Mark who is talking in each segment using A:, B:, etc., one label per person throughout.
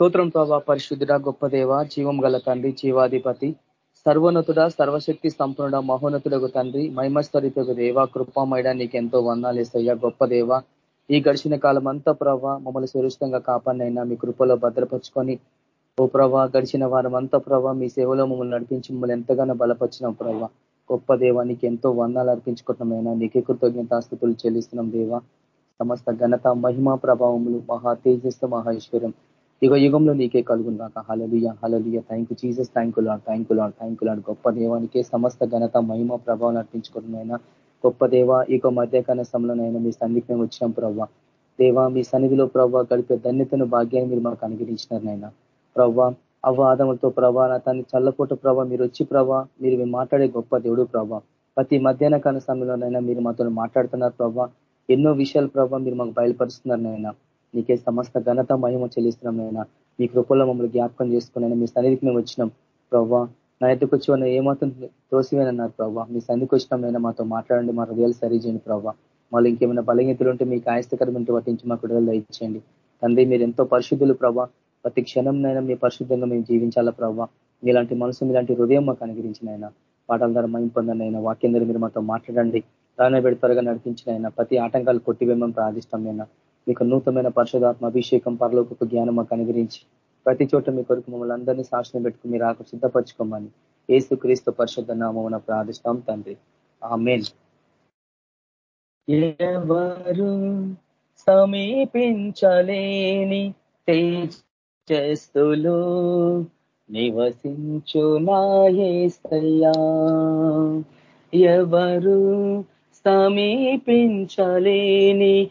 A: స్తోత్రం ప్రభా పరిశుద్ధుడ గొప్ప దేవ జీవం గల తండ్రి జీవాధిపతి సర్వోన్నతుడ సర్వశక్తి సంపన్నుడ మహోన్నతుడకు తండ్రి మహిమస్వరితకు దేవ కృపామయడ నీకు ఎంతో వందాలేసయ్యా గొప్ప దేవ. ఈ గడిచిన కాలం అంతా ప్రభా మమ్మల్ని సురక్షితంగా కాపాడినైనా మీ కృపలో భద్రపరుచుకొని ఓ ప్రభా గడిచిన వారం అంతా ప్రభా మీ సేవలో మమ్మల్ని నడిపించి మమ్మల్ని ఎంతగానో బలపరిచినాం ప్రభా. గొప్ప దేవానికి ఎంతో వందాలు అర్పించుకుంటున్నామైనా నీకే కృతజ్ఞతాస్థుతులు చెల్లిస్తున్నాం దేవా. సమస్త ఘనత మహిమా ప్రభావములు మహా తేజస్సు మహేశ్వరం. యుగ యుగంలో నీకే కలుగున్నాక hallelujah hallelujah thank you Jesus thank you lord thank you lord thank you lord గొప్ప దేవానికే సమస్త ఘనత మహిమ ప్రభావం అర్పించుకున్నైనా గొప్ప దేవ ఇక మధ్యకాల సమయంలోనైనా మీ సన్నిధికి మేము వచ్చాం ప్రభావ దేవా మీ సన్నిధిలో ప్రభావ గడిపే ధన్యతను భాగ్యాన్ని మీరు మాకు అనుగ్రహించినారనైనా ప్రభా అవ్వాదములతో ప్రభా తన చల్లపోట ప్రభా మీరు వచ్చి ప్రభా మీరు మాట్లాడే గొప్ప దేవుడు ప్రభా ప్రతి మధ్యాహ్న కాల సమయంలోనైనా మీరు మాతో మాట్లాడుతున్నారు ప్రభా ఎన్నో విషయాలు ప్రభావ మీరు మాకు బయలుపరుస్తున్నారు నాయన. నీకే సమస్త ఘనత మహిమ చెల్లిస్తున్నాం నాయన. మీ కృపల్లో మమ్మల్ని జ్ఞాపకం చేసుకుని మీ సన్నిధికి మేము వచ్చినాం. ప్రవ్వా నా ఎద్దుకు వచ్చి ఉన్న ఏమాత్రం తోసివేనన్నారు ప్రభావ మీ సన్నిధికి వచ్చినాం మాతో మాట్లాడండి మా హృదయాలు సరిచేయండి ప్రభావ మళ్ళీ ఇంకేమైనా బలహీతులు ఉంటే మీకు ఆయాస్తకరమైన పట్టించి మాకు విడుదల ఇచ్చేయండి తండ్రి మీరు ఎంతో పరిశుద్ధులు ప్రభా ప్రతి క్షణంనైనా మీ పరిశుద్ధంగా మేము జీవించాలా ప్రభావ మీలాంటి మనసు మీలాంటి హృదయం మాకు అనుగ్రహించిన ఆయన పాటల ద్వారా మైం అయినా వాక్యం ద్వారా మీరు మాతో మాట్లాడండి. ప్రాణ త్వరగా నడిపించిన ఆయన ప్రతి ఆటంకాలు కొట్టివేమని ప్రార్థిష్టం అయినా మీకు నూతనమైన పరిశుధాత్మ అభిషేకం పరలోక జ్ఞానం మాకు అనుగ్రహించి ప్రతి చోట మీ కొరకు మమ్మల్ని అందరినీ సాక్షిని పెట్టుకుని మీరు ఆకు సిద్ధపరచుకోమని ఏసు క్రీస్తు పరిశుద్ధ నామం ప్రార్థిస్తాం తండ్రి. ఆ మెయిన్
B: ఎవరు సమీపించలేని తేజస్తులు నివసించు నాయస్తయ్యా ఎవరు సమీపించలేని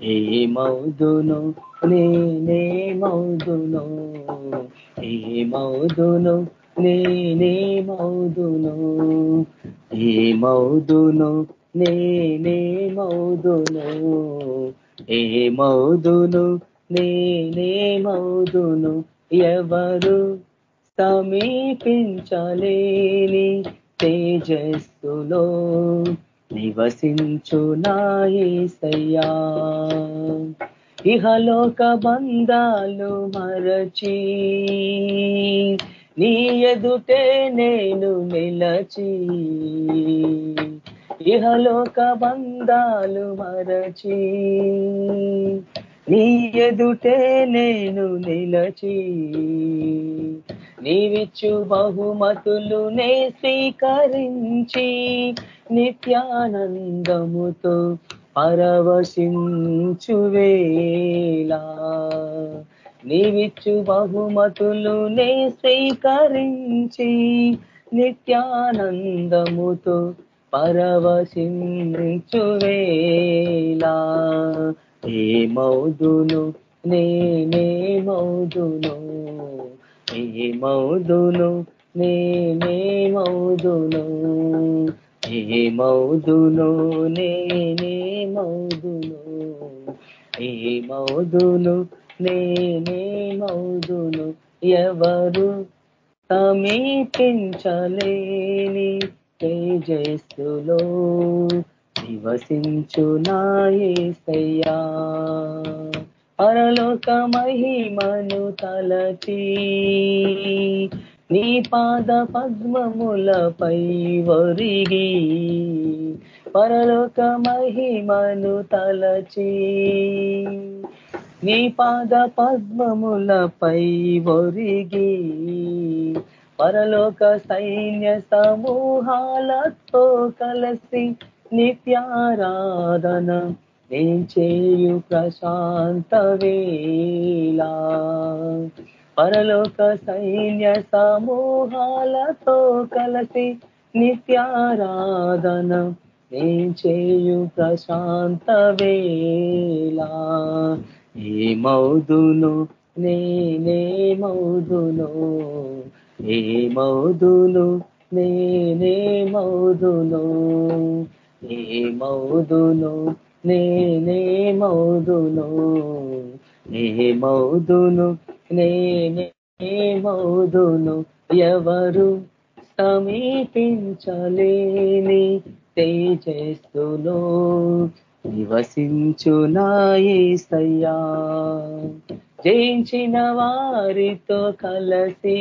B: ఏ మౌదును నేనే మౌదును ఏ మౌదును నేనే మౌదును ఏ మౌదును నేనే ఏ మౌదును నేనే ఎవరు సమీపించలేని తేజస్సులో నివసించు నాయసయ్యా ఇహలోక బంధాలు మరచి నీ ఎదుటే నేను నిలచి ఇహలోక బంధాలు మరచి నీ ఎదుటే నేను నిలచి నీవిచ్చు బహుమతులు నే స్వీకరించి నిత్యానందముతో పరవశించువేలా నీవిచ్చు బహుమతులు నే స్వీకరించి నిత్యానందముతో పరవశించువేలా ఏ మౌదును నేనే మౌదును. ఏ మౌదును నేనే మౌదును. ఏ మౌదును నేనే మౌదును. ఏ మౌదును నేనే మౌదును. ఎవరు సమీపించలేని తేజస్సులో నివసించు సయ్యా పరలోక మహిమను తలచి నీ పాద పద్మములపై వరిగి పరలోక మహిమను తలచి నీ పాద పద్మములపై ఒరిగి పరలోక సైన్య సమూహాలతో కలిసి నిత్యారాధన నేను చేయు ప్రశాంత వేలా పరలోక సైన్య సమూహాలతో కలిసి నిత్యారాధన నేను చేయు ప్రశాంత వేలా ఏ మౌదును నేనే మౌదును. ఏ మౌదును నేనే మౌదును. ఏ మౌదును నేనే మౌదును. ఏ మౌదును నేనేమౌదును ఎవరు సమీపించలేని తేజస్సులో నివసించునాయ్యా జయించిన వారితో కలసి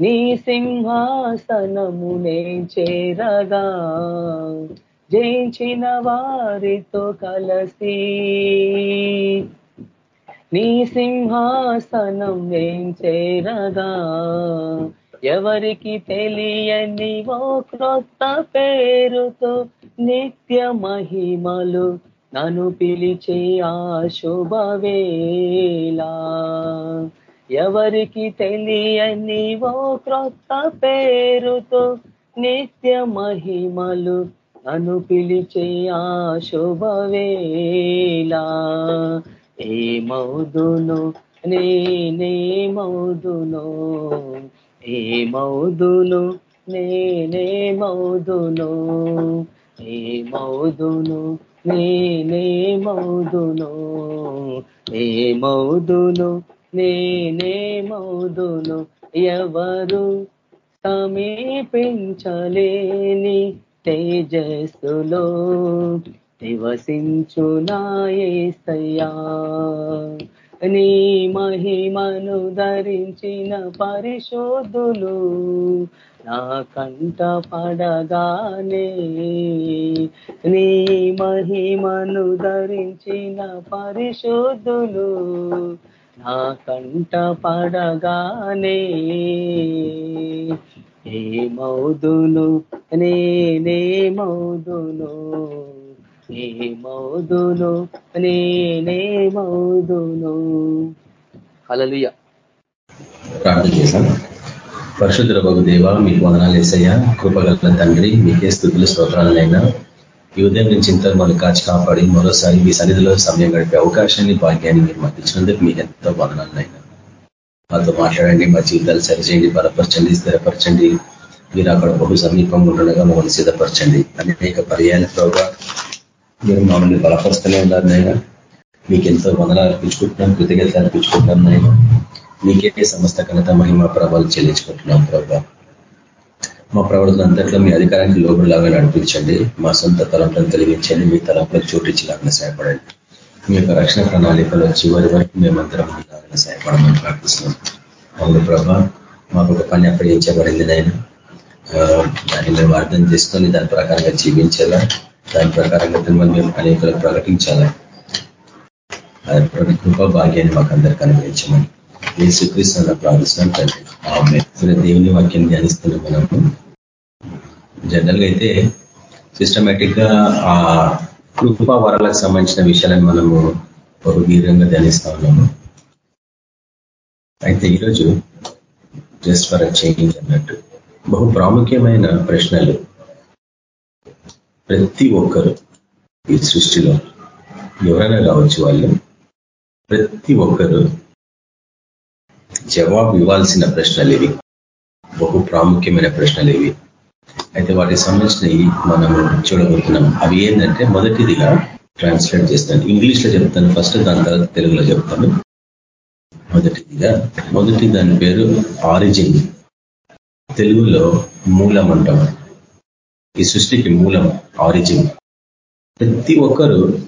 B: నీ సింహాసనమునే చేరగా. జయించిన వారితో కలసి నీ సింహాసనం నేను చేరగా? ఎవరికి తెలియని ఓ క్రొత్త పేరుతో నిత్య మహిమలు నన్ను పిలిచే ఆ శుభవేళ. ఎవరికి తెలియని ఓ క్రొత్త పేరుతో నిత్య మహిమలు నన్ను పిలిచే ఆ శుభవేళ. ఏ మౌదును. నేనే మౌదును. ఏ మౌదును నేనే మౌదును. ఏ నేనే ఏ నేనే ఎవరు సమీపించలేని తేజస్సులో నివసించునాయేసయ్యా నీ మహిమను ధరించిన పరిశోధులు నా కంట పడగానే. నీ మహిమను ధరించిన పరిశోధులు నా కంట పడగానే. ఏ మౌదును నేనే మౌదును ఏ మౌదును నేనే మౌదును.
A: హలలుయ
C: ప్రార్థన చేశాం. పరిశుద్ధ బగు దేవ మీకు వదనాలు వేసయ్యా కృపగల తండ్రి మీకే స్థుతులు స్తోత్రాలనైనా. ఈ ఉదయం నుంచి ఇంత మనం కాచి కాపాడి మరోసారి మీ సన్నిధిలో సమయం గడిపే అవకాశాన్ని భాగ్యాన్ని మీరు మాకు ఇచ్చినందుకు మీకు ఎంతో వదనాలనైనా. మాతో మాట్లాడండి మా జీవితాలు సరిచేయండి బలపరచండి స్థిరపరచండి. మీరు అక్కడ బహు సమీపంగా ఉండగా మమ్మల్ని సిద్ధపరచండి. అనేక పర్యాల ప్రభావ మీరు మమ్మల్ని బలపరుస్తూనే ఉన్నారు నాయన. మీకు ఎంతో వందలు అర్పించుకుంటున్నాం కృతజ్ఞత అర్పించుకుంటున్నాం నాయన. మీకే సమస్త ఘనత మహిమ ప్రభావాలు చెల్లించుకుంటున్నాం ప్రభావ మా ప్రవర్తన అంతట్లో మీ అధికారానికి లోబడిలాగా నడిపించండి. మా సొంత తలంపులను తొలగించండి. మీ తలంపులకు చోటించలాగా సహాయపడండి. మీ యొక్క రక్షణ ప్రణాళికలో చివరి వరకు మేమందరం లాగా సహాయపడమని ప్రార్థిస్తున్నాం. అవును ప్రభా మాకు ఒక పని అప్పగించబడింది నైనా దాన్ని మేము అర్థం చేసుకొని దాని ప్రకారంగా జీవించేలా దాని ప్రకారంగా తిరుమల మేము అనేకలకు ప్రకటించాలా. కృపా భాగ్యాన్ని మాకు అందరికీ అనుగ్రహించమని ఏ శ్రీకృష్ణ ప్రార్థిస్తున్నాం తండ్రి. ఆమె దేవుని వాక్యం ధ్యానిస్తున్నాం మనము. జనరల్గా అయితే సిస్టమేటిక్గా ఆ కృపా వరాలకు సంబంధించిన విషయాలను మనము బహు దీర్ఘంగా ధ్యానిస్తా ఉన్నాము. అయితే ఈరోజు జస్ట్ ఫర్ చేంజ్ అన్నట్టు బహు ప్రాముఖ్యమైన ప్రశ్నలు ప్రతి ఒక్కరు ఈ సృష్టిలో ఎవరైనా కావచ్చు వాళ్ళు ప్రతి ఒక్కరు జవాబు ఇవ్వాల్సిన ప్రశ్నలు ఇవి. బహు ప్రాముఖ్యమైన ప్రశ్నలు ఇవి. అయితే వాటికి సంబంధించినవి మనము చూడబోతున్నాం. అవి ఏంటంటే మొదటిదిగా ట్రాన్స్లేట్ చేస్తాను. ఇంగ్లీష్లో చెప్తాను. ఫస్ట్ దాని తర్వాత తెలుగులో చెప్తాను. మొదటిదిగా మొదటి దాని పేరు ఆరిజిన్. తెలుగులో మూలం అంటాం ఈ సృష్టికి మూలం ఆరిజిన్. ప్రతి ఒక్కరు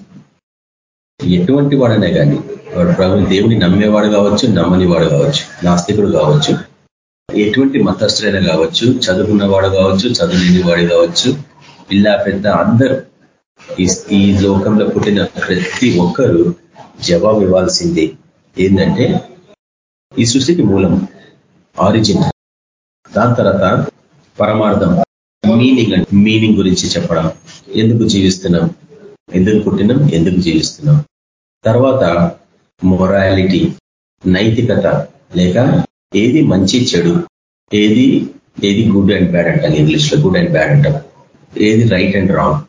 C: ఎటువంటి వాడనే కానీ వాడు ప్రభు దేవుని నమ్మేవాడు కావచ్చు నమ్మని వాడు కావచ్చు నాస్తికుడు కావచ్చు ఎటువంటి మతస్థుడైనా కావచ్చు చదువుకున్నవాడు కావచ్చు చదువులేని వాడు కావచ్చు పిల్ల పెద్ద అందరూ ఈ లోకంలో పుట్టిన ప్రతి ఒక్కరు జవాబు ఇవ్వాల్సింది. ఏంటంటే ఈ సృష్టికి మూలం ఆరిజిన్. దాని తర్వాత పరమార్థం. మీనింగ్ మీనింగ్ గురించి చెప్పడం. ఎందుకు జీవిస్తున్నాం? ఎందుకు పుట్టినాం? ఎందుకు జీవిస్తున్నాం? తర్వాత మొరాలిటీ నైతికత లేక ఏది మంచి చెడు ఏది ఏది గుడ్ అండ్ బ్యాడ్ అంటాం ఇంగ్లీష్లో గుడ్ అండ్ బ్యాడ్ అంటాం. ఏది రైట్ అండ్ రాంగ్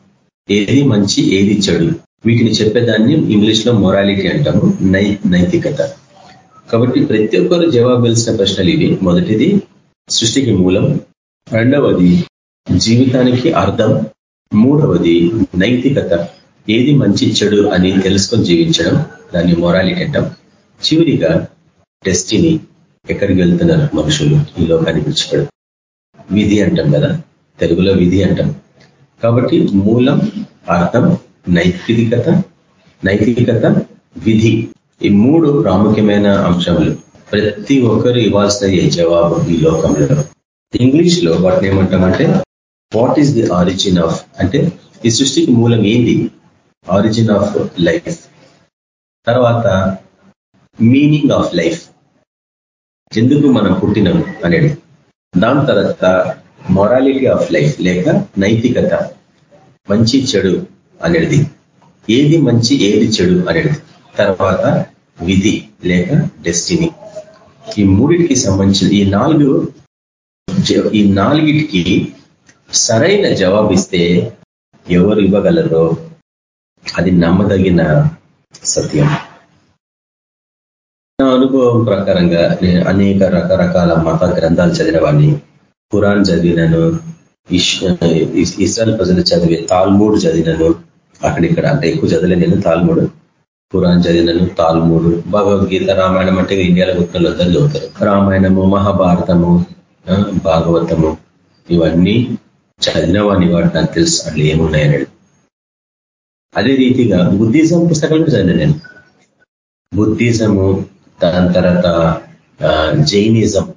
C: ఏది మంచి ఏది చెడు. వీటిని చెప్పేదాన్ని ఇంగ్లీష్లో మొరాలిటీ అంటాము నై నైతికత. కాబట్టి ప్రతి ఒక్కరు జవాబు జవాబిల్సిన ప్రశ్నలు ఇవి. మొదటిది సృష్టికి మూలం. రెండవది జీవితానికి అర్థం. మూడవది నైతికత. ఏది మంచి చెడు అని తెలుసుకొని జీవించడం దాన్ని మొరాలిటీ అంటాం. చివరిగా డెస్టినీ ఎక్కడికి వెళ్తున్నారు మనుషులు? ఈ లోకానికి విడిచిపెడు విధి అంటాం కదా? తెలుగులో విధి అంటాం. కాబట్టి మూలం అర్థం నైతికత నైతికత విధి. ఈ మూడు ప్రాముఖ్యమైన అంశములు. ప్రతి ఒక్కరు ఇవ్వాల్సిన జవాబు ఈ లోకంలో. ఇంగ్లీష్లో వాటిని ఏమంటామంటే what is the origin of అంటే ఈ సృష్టికి మూలం ఏంది? ఆరిజిన్ ఆఫ్ లైఫ్ తర్వాత మీనింగ్ ఆఫ్ లైఫ్ ఎందుకు మనం పుట్టినం అనేది. దాని తర్వాత మొరాలిటీ ఆఫ్ లైఫ్ లేక నైతికత. మంచి చెడు అనేది. ఏది మంచి ఏది చెడు అనేది. తర్వాత విధి లేక డెస్టినీ ఈ మూడిటికి సంబంధించిన ఈ నాలుగు ఈ నాలుగిటికి సరైన జవాబిస్తే ఎవరు ఇవ్వగలరో అది నమ్మదగిన సత్యం. నా అనుభవం ప్రకారంగా నేను అనేక రకరకాల మత గ్రంథాలు చదివినవాడిని ఖురాన్ చదివినను ఇస్రాయల్ ప్రజలు చదివే తాల్మూడు చదివినను. అక్కడిక్కడ అంటే ఎక్కువ చదివలే నేను తాల్మూడు. ఖురాన్ చదివినను తాల్మూడు. భగవద్గీత రామాయణం అంటే ఇండియాలో గుర్తులు అందరూ చదువుతారు. రామాయణము మహాభారతము భాగవతము ఇవన్నీ చదివిన వాడిని వాడు నాకు తెలుసు అట్లా ఏమున్నాయని అదే రీతిగా బుద్ధిజం పుస్తకాలు చదివిన నేను. బుద్ధిజము దాని తర్వాత జైనిజం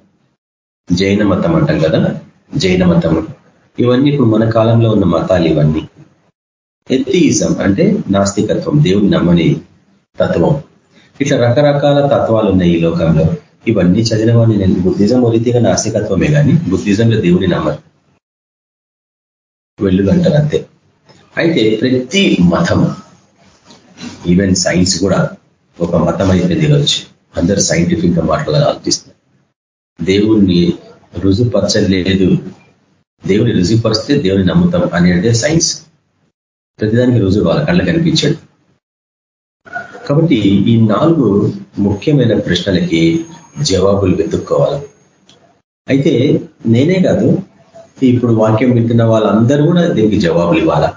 C: జైన మతం అంటాం కదా? జైన మతము. ఇవన్నీ ఇప్పుడు మన కాలంలో ఉన్న మతాలు ఇవన్నీ. ఎత్తియిజం అంటే నాస్తికత్వం దేవుని నమ్మని తత్వం. ఇట్లా రకరకాల తత్వాలు ఉన్నాయి ఈ లోకంలో. ఇవన్నీ చదివిన వాడిని నేను బుద్ధిజం రీతిగా నాస్తికత్వమే కానీ బుద్ధిజంలో దేవుని నమ్మరు వెళ్ళు అంతే అయితే ప్రతి మతం ఈవెన్ సైన్స్ కూడా ఒక మతం అయిపోయింది ఈరోజు అందరు సైంటిఫిక్గా మాట్లాడాలి ఆలోచిస్తున్నారు. దేవుణ్ణి రుజుపరచలేదు దేవుని రుజుపరిస్తే దేవుని నమ్ముతాం అనేది సైన్స్ ప్రతిదానికి రుజువు వాళ్ళ కళ్ళ కనిపించాడు కాబట్టి ఈ నాలుగు ముఖ్యమైన ప్రశ్నలకి జవాబులు వెతుక్కోవాలి. అయితే నేనే కాదు ఇప్పుడు వాక్యం వింటున్న వాళ్ళందరూ కూడా దీనికి జవాబులు ఇవ్వాలా?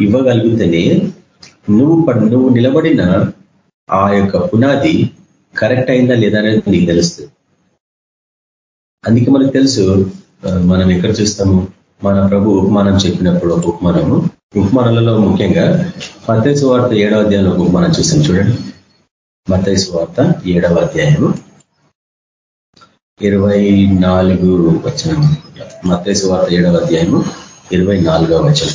C: ఇవ్వగలిగితేనే నువ్వు నువ్వు నిలబడిన ఆ యొక్క పునాది కరెక్ట్ అయిందా లేదా అనేది నీకు తెలుస్తుంది. అందుకే మనకు తెలుసు మనం ఎక్కడ చూస్తాము? మన ప్రభు ఉపమానం చెప్పినప్పుడు ఒక ఉపమానము. ఉపమానాలలో ముఖ్యంగా మతైసు వార్త ఏడవ అధ్యాయంలో ఉపమానం చూస్తాం చూడండి. మతైసు వార్త ఏడవ అధ్యాయము. ఇరవై నాలుగు వచనం. మతైసు వార్త ఏడవ అధ్యాయము ఇరవై నాలుగవ వచనం.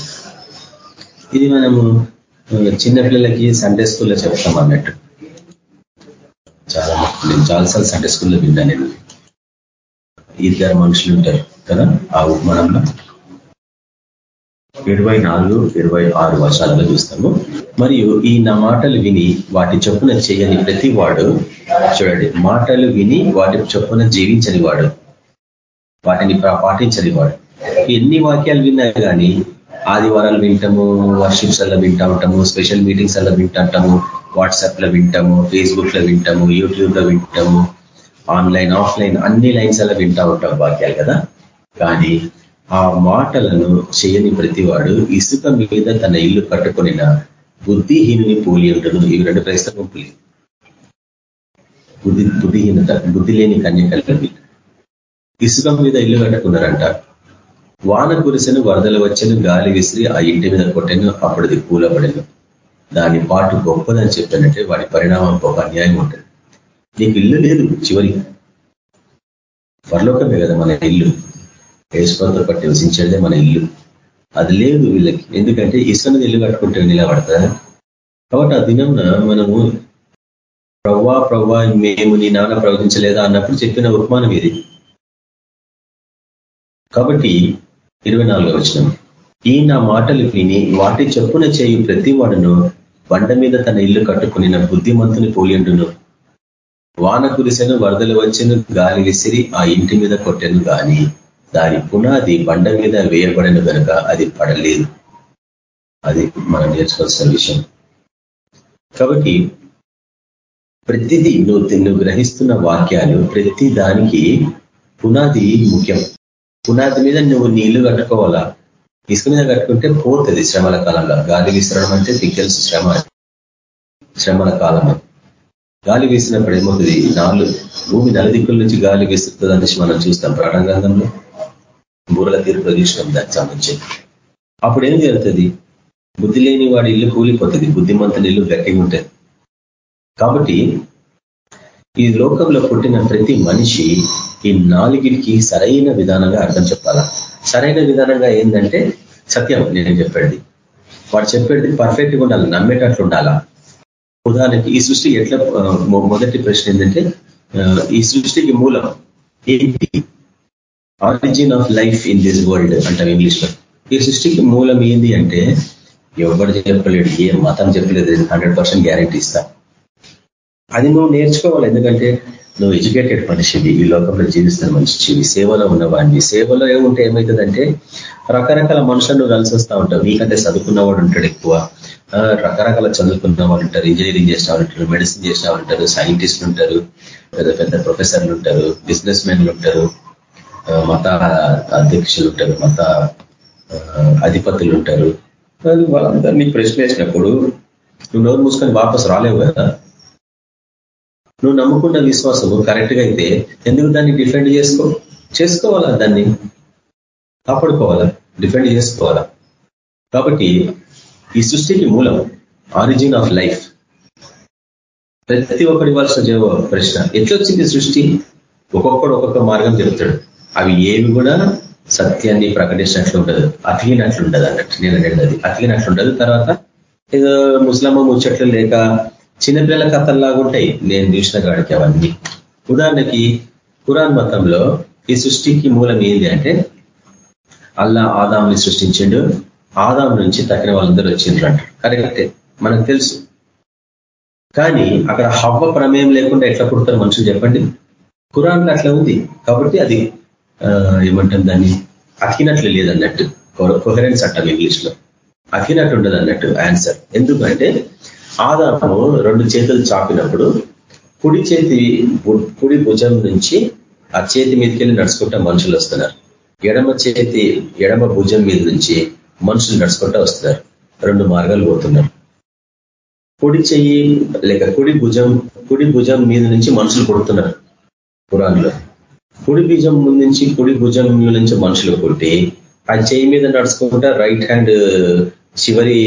C: ఇది మనము చిన్నపిల్లలకి సండే స్కూల్లో చెప్తాం అన్నట్టు. చాలా నేను చాలాసార్లు సండే స్కూల్లో విన్నా నేను. ఇద్దరు మనుషులు ఉంటారు కదా ఆ ఉపమానంలో. ఇరవై నాలుగు ఇరవై ఆరు వర్షాలలో చూస్తాము. మరియు ఈ నా మాటలు విని వాటి చొప్పున చేయని ప్రతి వాడు చూడండి మాటలు విని వాటి చొప్పున జీవించని వాడు వాటిని పాటించని వాడు. ఎన్ని వాక్యాలు విన్నా కానీ ఆదివారాలు వింటాము వర్షిప్స్ అలా వింటా ఉంటాము స్పెషల్ మీటింగ్స్ అలా వింటుంటాము వాట్సాప్లో వింటాము ఫేస్బుక్లో వింటాము యూట్యూబ్లో వింటాము ఆన్లైన్ ఆఫ్లైన్ అన్ని లైన్స్ అలా వింటా ఉంటాం వాక్యాలు కదా. కానీ ఆ మాటలను చేయని ప్రతివాడు ఇసుక మీద తన ఇల్లు కట్టుకొనిన బుద్ధిహీనుని పోలి ఉంటుంది ఇవి రెండు క్రైస్తవ పులి. బుద్ధి బుద్ధిహీనత బుద్ధి లేని కన్యకల్పి ఇసుక మీద ఇల్లు కట్టుకున్నారంట. వాన కురిసెను వరదలు వచ్చను గాలి విసిరి ఆ ఇంటి మీద కొట్టెను అప్పుడు కూలబడెను. కూలబడను దాని పాటు గొప్పదని చెప్పానంటే వాడి పరిణామం ఒక అన్యాయం ఉంటుంది. నీకు ఇల్లు లేదు చివరి. పరలోకమే కదా మన ఇల్లు. ఏసుపంతో పట్టి నివసించేదే మన ఇల్లు. అది లేదు వీళ్ళకి. ఎందుకంటే ఇసుకను ఇల్లు కట్టుకుంటే నిలబడతా. కాబట్టి ఆ దినంన మనము ప్రవ్వా ప్రవ్వా మేము నీ నాన్న ప్రవహించలేదా? అన్నప్పుడు చెప్పిన ఉపమానం ఇది. కాబట్టి ఇరవై నాలుగో వచ్చిన ఈ నా మాటలు విని వాటి చెప్పున చేయి ప్రతి వాడును బండ మీద తన ఇల్లు కట్టుకుని బుద్ధిమంతుని పోలిండును వాన కురిసెను వరదలు వచ్చెను గాలి విసిరి ఆ ఇంటి మీద కొట్టెను గాని. దాని పునాది బండ మీద వేయబడిన కనుక అది పడలేదు. అది మనం నేర్చుకోవాల్సిన విషయం. కాబట్టి ప్రతిదీ నువ్వు నువ్వు గ్రహిస్తున్న వాక్యాలు ప్రతి దానికి పునాది ముఖ్యం. పునాది మీద నువ్వు నీళ్ళు కట్టుకోవాలా? ఇసుక మీద కట్టుకుంటే పోతుంది శ్రమల కాలంలో. గాలి విసరడం అంటే మీకు తెలుసు శ్రమ. శ్రమల కాలం గాలి వీసినప్పుడు ఏమవుతుంది? నాలుగు భూమి నలుదిక్కుల నుంచి గాలి వీస్తుంది అనేసి మనం చూస్తాం. ప్రాణంగంధంలో బూరల తీర్పు చూసినాం దానికి అప్పుడు ఏం జరుగుతుంది? బుద్ధి లేని వాడి ఇల్లు కూలిపోతుంది బుద్ధిమంతుని ఇల్లు గట్టిగా ఉంటుంది. కాబట్టి ఈ లోకంలో పుట్టిన ప్రతి మనిషి ఈ నాలుగిటికి సరైన విధానంగా అర్థం చెప్పాలా? సరైన విధానంగా ఏంటంటే సత్యం నేను చెప్పేది. వాడు చెప్పేది పర్ఫెక్ట్గా ఉండాలి? నమ్మేటట్లు ఉండాలా? ఉదాహరణకి ఈ సృష్టి ఎట్లా మొదటి ప్రశ్న ఏంటంటే ఈ సృష్టికి మూలం ఏంటి? Origin of life in this world అంటాం ఇంగ్లీష్లో ఈ సృష్టికి మూలం ఏంది అంటే ఎవరు చెప్పలేడు ఏ మతం చెప్పలేదు హండ్రెడ్ పర్సెంట్ గ్యారంటీ ఇస్తా. అది నువ్వు నేర్చుకోవాలి ఎందుకంటే నువ్వు ఎడ్యుకేటెడ్ మనిషివి ఈ లోకంలో జీవిస్తున్న మనిషివి సేవలో ఉన్నవాడిని సేవలో ఏముంటే ఏమవుతుందంటే రకరకాల మనుషులను కలిసి వస్తూ ఉంటావు నీకంటే చదువుకున్నవాడు ఉంటాడు ఎక్కువ. రకరకాల చదువుకున్న వాళ్ళు ఉంటారు ఇంజనీరింగ్ చేసిన వాళ్ళు ఉంటారు మెడిసిన్ చేసిన వాళ్ళు ఉంటారు సైంటిస్టులు ఉంటారు పెద్ద పెద్ద ప్రొఫెసర్లు ఉంటారు బిజినెస్ మెన్లు ఉంటారు. మత అధ్యక్షులు ఉంటారు మత అధిపతులు ఉంటారు వాళ్ళందరినీ ప్రశ్న వేసినప్పుడు నువ్వు నోరు మూసుకొని వాపసు రాలేవు కదా? నువ్వు నమ్ముకున్న విశ్వాసము కరెక్ట్గా అయితే ఎందుకు దాన్ని డిఫెండ్ చేసుకో? చేసుకోవాలా దాన్ని? కాపాడుకోవాలా? డిఫెండ్ చేసుకోవాలా? కాబట్టి ఈ సృష్టికి మూలం ఆరిజిన్ ఆఫ్ లైఫ్. ప్రతి ఒక్కటి ఇవ్వాల్సిన ప్రశ్న ఎట్లొచ్చింది సృష్టి? ఒక్కొక్కడు ఒక్కొక్క మార్గం చెప్తాడు. అవి ఏవి కూడా సత్యాన్ని ప్రకటించినట్లు ఉండదు. అతికినట్లు ఉండదు అన్నట్టు నేను అనేది. అది అతికినట్లు ఉండదు. తర్వాత ఏదో ముస్లమ్మ ముచ్చట్లు లేక చిన్నపిల్లల కథల్లాగా ఉంటాయి. నేను చూసిన కాడికి అవన్నీ. ఉదాహరణకి కురాన్ మతంలో ఈ సృష్టికి మూలం ఏంది అంటే అల్లా ఆదాంని సృష్టించిండు. ఆదాం నుంచి తగిన వాళ్ళందరూ వచ్చిండ్రు అంట. కరెక్టే మనకు తెలుసు. కానీ అక్కడ హవ్వ ప్రమేయం లేకుండా ఎట్లా పుడతారు మనుషులు చెప్పండి? కురాన్ అట్లా ఉంది. కాబట్టి అది ఏమంటాం దాన్ని? అతికినట్లు లేదన్నట్టు. కొహరెన్స్ అంటాం ఇంగ్లీష్లో అతికినట్టు ఉండదు అన్నట్టు ఆన్సర్ ఎందుకంటే ఆదాము రెండు చేతులు చాపినప్పుడు కుడి చేతి కుడి భుజం నుంచి ఆ చేతి మీదకి వెళ్ళి నడుచుకుంటా మనుషులు వస్తున్నారు. ఎడమ చేతి ఎడమ భుజం మీద నుంచి మనుషులు నడుచుకుంటా వస్తున్నారు. రెండు మార్గాలు పోతున్నారు. కుడి చెయ్యి లేక కుడి భుజం కుడి భుజం మీద నుంచి మనుషులు కొడుతున్నారు. పురాణంలో. కుడి బీజం నుంచి కుడి భుజం నుంచి మనుషులు పుట్టి ఆ చేయి మీద నడుచుకుంటా రైట్ హ్యాండ్ చివరి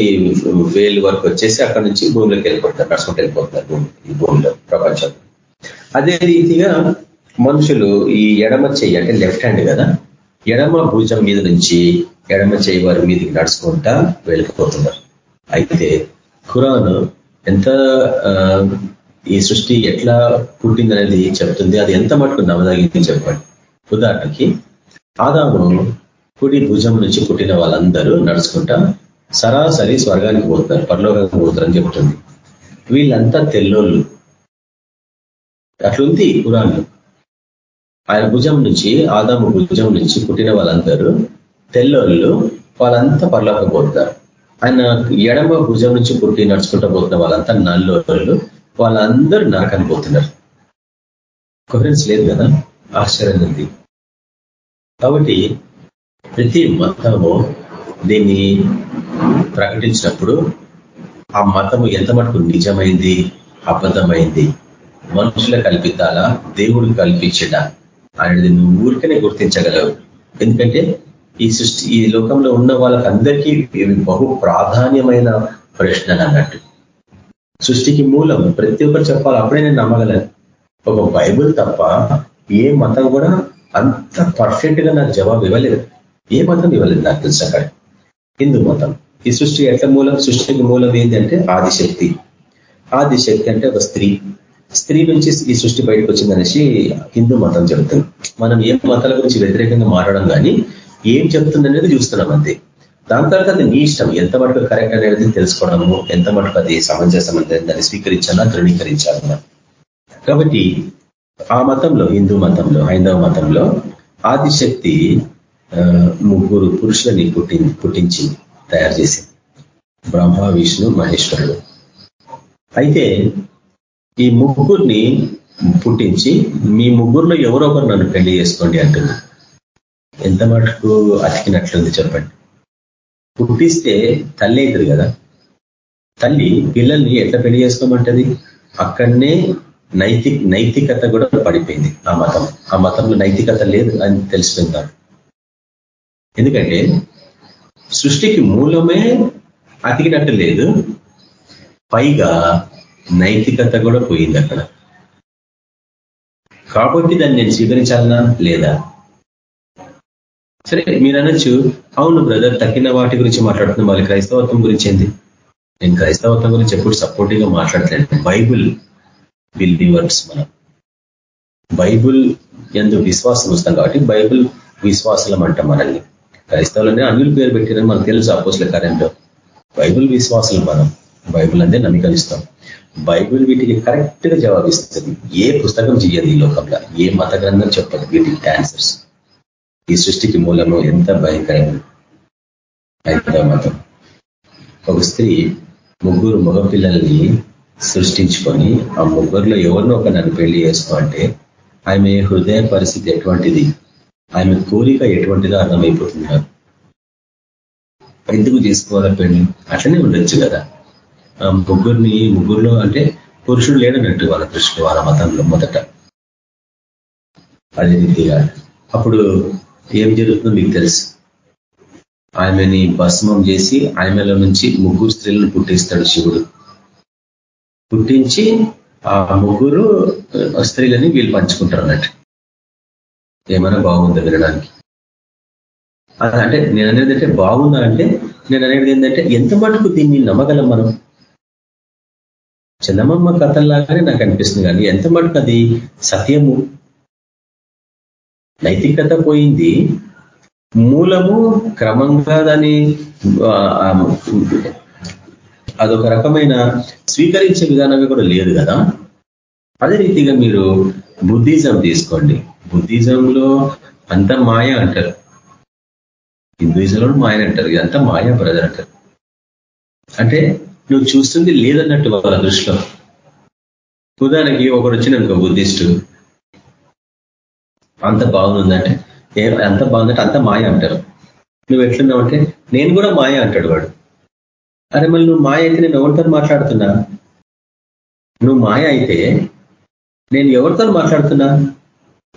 C: వేలు వరకు వచ్చేసి అక్కడ నుంచి భూమిలోకి వెళ్ళిపోతారు నడుచుకుంటూ వెళ్ళిపోతారు భూమి ఈ భూమిలో ప్రపంచం అదే రీతిగా మనుషులు ఈ ఎడమ చెయ్యి అంటే లెఫ్ట్ హ్యాండ్ కదా ఎడమ భుజం మీద నుంచి ఎడమ చేయి వారి మీదకి నడుచుకుంటా వెళ్ళిపోతున్నారు. అయితే ఖురాన్ ఎంత ఈ సృష్టి ఎట్లా పుట్టిందనేది చెప్తుంది. అది ఎంత మటుకు నమ్మదగింది చెప్పండి. ఉదాహరణకి ఆదాము కుడి భుజం నుంచి పుట్టిన వాళ్ళందరూ నడుచుకుంటా సరాసరి స్వర్గానికి పోతున్నారు పరలోకానికి పోతారని చెప్తుంది. వీళ్ళంతా తెల్లోళ్ళు. అట్లుంది పురాణం. ఆయన భుజం నుంచి ఆదాము భుజం నుంచి పుట్టిన వాళ్ళందరూ తెల్లోళ్ళు వాళ్ళంతా పరలోకం పోతున్నారు ఆయన ఎడమ భుజం నుంచి పుట్టి నడుచుకుంటూ పోతున్న వాళ్ళంతా నల్లోళ్ళు. వాళ్ళందరూ నాకు పోతున్నారు కొహరెన్స్ లేదు కదా? ఆశ్చర్యం ఉంది. కాబట్టి ప్రతి మతము దీన్ని ప్రకటించినప్పుడు ఆ మతము ఎంత మటుకు నిజమైంది అబద్ధమైంది? మనుషుల కల్పితాలా దేవుడు కల్పించడా అనేది నువ్వు ఊరికనే గుర్తించగలవు. ఎందుకంటే ఈ సృష్టి ఈ లోకంలో ఉన్న వాళ్ళకందరికీ ఇవి బహు ప్రాధాన్యమైన ప్రశ్నలు అన్నట్టు. సృష్టికి మూలం. ప్రతి ఒక్కరు చెప్పాలి. అప్పుడే నేను నమ్మగలను. ఒక బైబుల్ తప్ప ఏ మతం కూడా అంత పర్ఫెక్ట్గా నాకు జవాబు ఇవ్వలేదు. ఏ మతం ఇవ్వలేదు నాకు తెలుసు అక్కడ. హిందూ మతం. ఈ సృష్టి ఎట్ల మూలం? సృష్టికి మూలం ఏంటంటే ఆదిశక్తి. ఆదిశక్తి అంటే ఒక స్త్రీ. స్త్రీ నుంచి ఈ సృష్టి బయటకు వచ్చిందనేసి హిందూ మతం చెబుతుంది. మనం ఏ మతాల గురించి వ్యతిరేకంగా మారడం కానీ ఏం చెప్తుందనేది చూస్తున్నాం అంతే. దాని తర్వాత అది నీ ఇష్టం. ఎంత మటుకు కరెక్ట్ అనేది తెలుసుకోవడము ఎంత మటుకు అది సమంజసం దాన్ని స్వీకరించాలా ధృవీకరించాలన్నా కాబట్టి ఆ మతంలో హిందూ మతంలో హైందవ మతంలో ఆదిశక్తి ముగ్గురు పురుషులని పుట్టి పుట్టించి తయారు చేసింది. బ్రహ్మ విష్ణు మహేశ్వరుడు. అయితే ఈ ముగ్గురిని పుట్టించి మీ ముగ్గురులో ఎవరో ఒకరు నన్ను పెళ్ళి చేసుకోండి అంటుంది. ఎంత మటుకు అతికినట్లుంది చెప్పండి. పుట్టిస్తే తల్లి అవుతుంది కదా. తల్లి పిల్లల్ని ఎట్లా పెళ్ళి చేసుకోమంటది? అక్కడనే నైతిక నైతికత కూడా పడిపోయింది ఆ మతం. ఆ మతంలో నైతికత లేదు అని తెలిసిపోయింది ఎందుకంటే సృష్టికి మూలమే అతికినట్టు లేదు. పైగా నైతికత కూడా పోయింది అక్కడ. కాబట్టి దాన్ని నేను స్వీకరించాలనా? లేదా? సరే మీరు అనొచ్చు అవును బ్రదర్ తక్కిన వాటి గురించి మాట్లాడుతున్నాం వాళ్ళు క్రైస్తవత్వం గురించి ఏంది? నేను క్రైస్తవత్వం గురించి ఎప్పుడు సపోర్టివ్గా మాట్లాడలేదు బైబుల్ బిలీవర్స్ మనం. బైబుల్ ఎందు విశ్వాసం వస్తాం కాబట్టి బైబుల్ విశ్వాసలం అంటాం మనల్ని. క్రైస్తవులనే అన్యుల పేరు పెట్టారని మనకు తెలుసు అపోస్ల కార్యంలో. బైబుల్ విశ్వాసులు మనం. బైబుల్ అందే నమ్మకమిస్తాం బైబుల్ వీటికి కరెక్ట్గా జవాబిస్తుంది. ఏ పుస్తకం చేయదు ఈ లోకంలో? ఏ మత గ్రంథం చెప్పదు వీటికి ఆన్సర్స్? ఈ సృష్టికి మూలము ఎంత భయంకరంగా అయితే మతం ఒక స్త్రీ ముగ్గురు మగపిల్లల్ని సృష్టించుకొని ఆ ముగ్గురులో ఎవరినో ఒక నన్ను పెళ్ళి చేసుకోంటే ఆమె హృదయ పరిస్థితి ఎటువంటిది? ఆమె కోరిక ఎటువంటిదో అర్థమైపోతున్నారు ఎందుకు చేసుకోవాలి పెళ్ళి? అట్లనే ఉండొచ్చు కదా. ఆ ముగ్గురిని ముగ్గురులో అంటే పురుషుడు లేడనట్టు వాళ్ళ దృష్టిలో వాళ్ళ మతంలో మొదట. అదే రీతిగా అప్పుడు ఏం జరుగుతుందో మీకు తెలుసు. ఆమెని భస్మం చేసి ఆమెలో నుంచి ముగ్గురు స్త్రీలను పుట్టిస్తాడు శివుడు. పుట్టించి ఆ ముగ్గురు స్త్రీలని వీళ్ళు పంచుకుంటారు అన్నట్టు. ఏమైనా బాగుందా వినడానికి? అంటే నేను అనేది అంటే బాగుందా అంటే నేను అనేది ఏంటంటే ఎంత మటుకు దీన్ని నమ్మగలం మనం? చందమమ్మ కథల్లాగానే నాకు అనిపిస్తుంది కానీ ఎంత మటుకు అది సత్యము? నైతికత పోయింది. మూలము క్రమంగా దాన్ని అదొక రకమైన స్వీకరించే విధానంగా కూడా లేదు కదా. అదే రీతిగా మీరు బుద్ధిజం తీసుకోండి. బుద్ధిజంలో అంత మాయ అంటారు. హిందూయిజంలో మాయ అంటారు. ఇదంతా మాయా బ్రదర్ అంటారు. అంటే నువ్వు చూస్తుంది లేదన్నట్టు వాళ్ళ దృష్టిలో. ఉదాహరణకి ఒకడు వచ్చిన బుద్ధిస్టు. అంత బాగుందంటే అంత బాగుందంటే అంత మాయ అంటారు. నువ్వు ఎట్లున్నావు అంటే నేను కూడా మాయ అంటాడు వాడు. అరే మళ్ళీ నువ్వు మాయ అయితే నేను ఎవరితో మాట్లాడుతున్నా? నువ్వు మాయ అయితే నేను ఎవరితో మాట్లాడుతున్నా?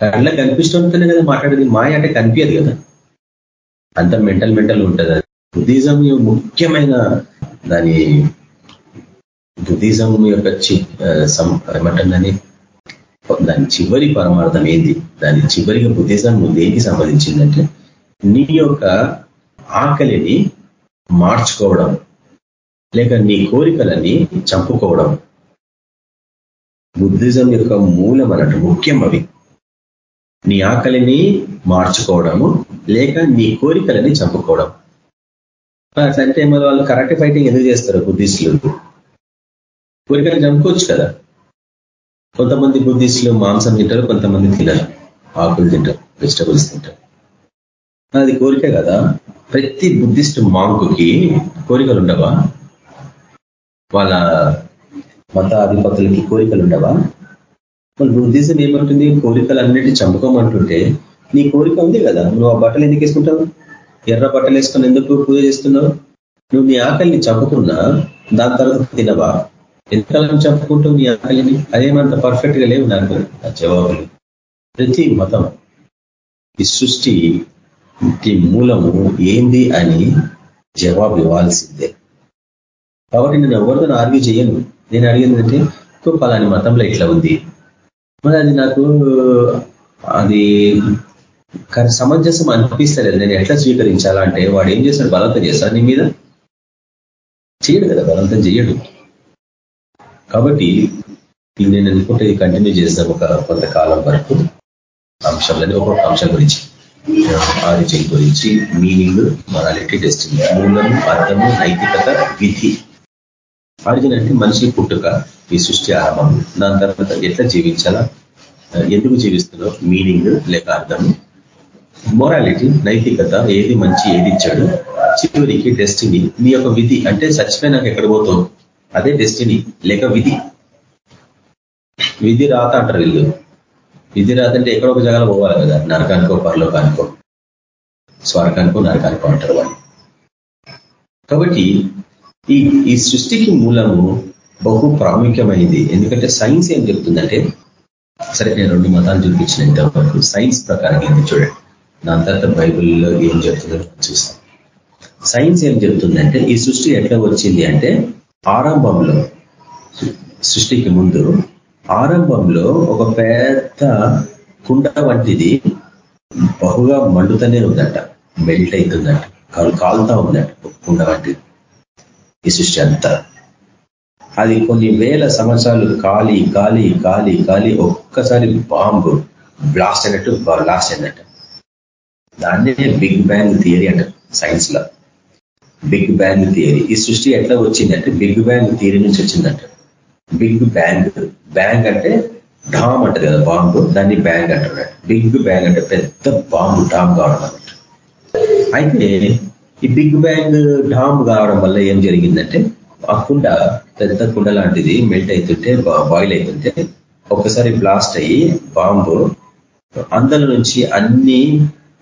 C: కళ్ళ కనిపిస్తుంటేనే కదా మాట్లాడేది. మాయ అంటే కనిపించదు కదా. అంత మెంటల్ మెంటల్ ఉంటుంది అది. బుద్ధిజం ముఖ్యమైన దాని బుద్ధిజం యొక్క ఏమంటుందని దాని చివరి పరమార్థం ఏంది? దాని చివరిగా బుద్ధిజం దేనికి సంబంధించిందంటే నీ యొక్క ఆకలిని మార్చుకోవడం లేక నీ కోరికలని చంపుకోవడం. బుద్ధిజం యొక్క మూలం అన్నట్టు ముఖ్యం అవి. నీ ఆకలిని మార్చుకోవడము లేక నీ కోరికలని చంపుకోవడం. అంటే మరి వాళ్ళు కరెక్ట్ ఫైటింగ్ ఎందుకు చేస్తారు బుద్ధిస్టులు? కోరికలు చంపుకోవచ్చు కదా. కొంతమంది బుద్ధిస్టులు మాంసం తింటారు కొంతమంది తినరు. ఆకులు తింటారు వెజిటబుల్స్ తింటారు. అది కోరిక కదా ప్రతి బుద్ధిస్ట్ మాంకుకి కోరికలు ఉండవా వాళ్ళ మత అధిపతులకి కోరికలు ఉండవా వాళ్ళు బుద్ధిజం ఏమంటుంది? కోరికలు అన్నిటి చంపుకోమంటుంటే నీ కోరిక ఉంది కదా నువ్వు ఆ బట్టలు ఎందుకు వేసుకుంటావు? ఎర్ర బట్టలు వేసుకొని ఎందుకు పూజ చేస్తున్నావు? నువ్వు నీ ఆకలిని చంపుకున్నా దాని తర్వాత తినవా? ఎంతకాలం చెప్పుకుంటూ నీ ఆకలిని అదేమంత పర్ఫెక్ట్గా లేవు నాకు ఆ జవాబులు. ప్రతి మతం ఈ సృష్టి మూలము ఏంది అని జవాబు ఇవ్వాల్సిందే. కాబట్టి నేను ఎవరితో ఆర్గ్యూ చేయను. నేను అడిగింది అంటే పలాని మతంలో ఇట్లా ఉంది. మరి అది నాకు అది సమంజసం అనిపిస్తలేదు. నేను ఎట్లా స్వీకరించాలా అంటే వాడు ఏం చేస్తాడు? బలవంతం చేస్తాడు నీ మీద? చేయడు కదా బలవంతం చేయడు. కాబట్టి నేను అనుకుంటే కంటిన్యూ చేస్తాం ఒక కొంతకాలం వరకు అంశాలని ఒక్కొక్క అంశం గురించి ఆరిజిన్ గురించి మీనింగ్ మొరాలిటీ డెస్టినీ మూలము అర్థము నైతికత విధి. ఆరిజిన్ అంటే మనిషి పుట్టుక ఈ సృష్టి ఆరంభం. దాని తర్వాత ఎట్లా జీవించాలా? ఎందుకు జీవిస్తున్నావు? మీనింగ్ లేక అర్థము. మొరాలిటీ నైతికత ఏది మంచి ఏది ఇచ్చాడు చివరికి డెస్టినీ నీ యొక్క విధి. అంటే చచ్చిపోయినాక ఎక్కడ పోతావు? అదే డెస్టినీ లేక విధి. విధి రాత అంటారు వీళ్ళు. విధి రాత అంటే ఎక్కడో ఒక జగాలో పోవాలి కదా నరకానికో పరలోకానికో స్వర్గానికో నరకానికో అంటారు వాళ్ళు. కాబట్టి ఈ ఈ సృష్టికి మూలము బహు ప్రాముఖ్యమైంది ఎందుకంటే సైన్స్ ఏం చెప్తుందంటే సరే నేను రెండు మతాలు చూపించిన ఇంతవరకు. సైన్స్ ప్రకారం ఏంది చూడండి. దాని తర్వాత బైబిల్లో ఏం చెప్తుందో చూస్తాం. సైన్స్ ఏం చెప్తుందంటే ఈ సృష్టి ఎట్లా వచ్చింది అంటే ఆరంభంలో సృష్టికి ముందు ఆరంభంలో ఒక పెద్ద కుండ వంటిది బహుగా మండుతూనే ఉందంట మెల్ట్ అవుతుందట కాలు కాలుతా ఉందట కుండ వంటిది ఈ సృష్టి అంతా. అది కొన్ని వేల సంవత్సరాలు కాలి కాలి కాలి కాలి ఒక్కసారి బాంబు బ్లాస్ట్ అయినట్టు బ్లాస్ట్ అయినట్టు. దాన్నే బిగ్ బ్యాంగ్ థియరీ అంట సైన్స్లో బిగ్ బ్యాంగ్ థియరీ ఈ సృష్టి ఎట్లా వచ్చిందంటే బిగ్ బ్యాంగ్ థియరీ నుంచి వచ్చిందంట. బిగ్ బ్యాంగ్ బ్యాంగ్ అంటే డామ్ అంటది కదా బాంబు. దాన్ని బ్యాంగ్ అంటున్నాడు బిగ్ బ్యాంగ్ అంటే పెద్ద బాంబు డామ్ కావడం అన్నమాట. అయితే ఈ బిగ్ బ్యాంగ్ డామ్ కావడం వల్ల ఏం జరిగిందంటే ఆ కుండ పెద్ద కుండ లాంటిది మెల్ట్ అవుతుంటే బాయిల్ అవుతుంటే ఒక్కసారి బ్లాస్ట్ అయ్యి బాంబు అందరి నుంచి అన్ని